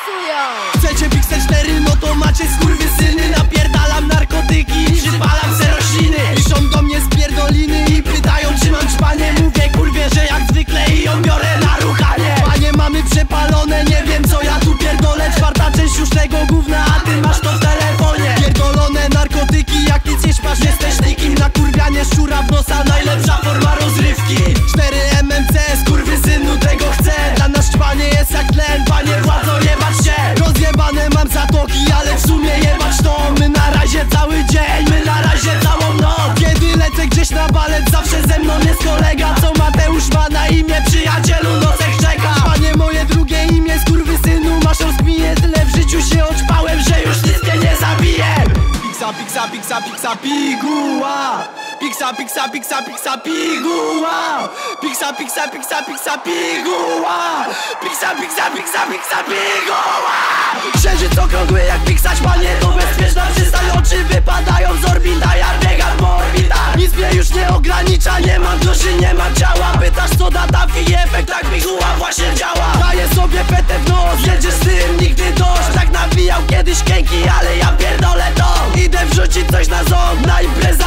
hałasują! Chcecie Pixel 4, no to macie piksa, piguła Piksa, piksa, piksa, piksa, piguła Piksa, piksa, piksa, piksa, piguła Piksa, piksa, piksa, piksa, piguła Księżyc okrągły jak piksać, panie to bezpieczna przystań. Oczy wypadają z orbita, ja biegam po Nic mnie już nie ogranicza, nie mam duszy, nie mam ciała. Pytasz co da taki efekt, tak piguła właśnie działa. Daję sobie petę w nos, jedziesz z tym nigdy dość. Tak nawijał kiedyś kęki, ja Jesteś na ząb najprez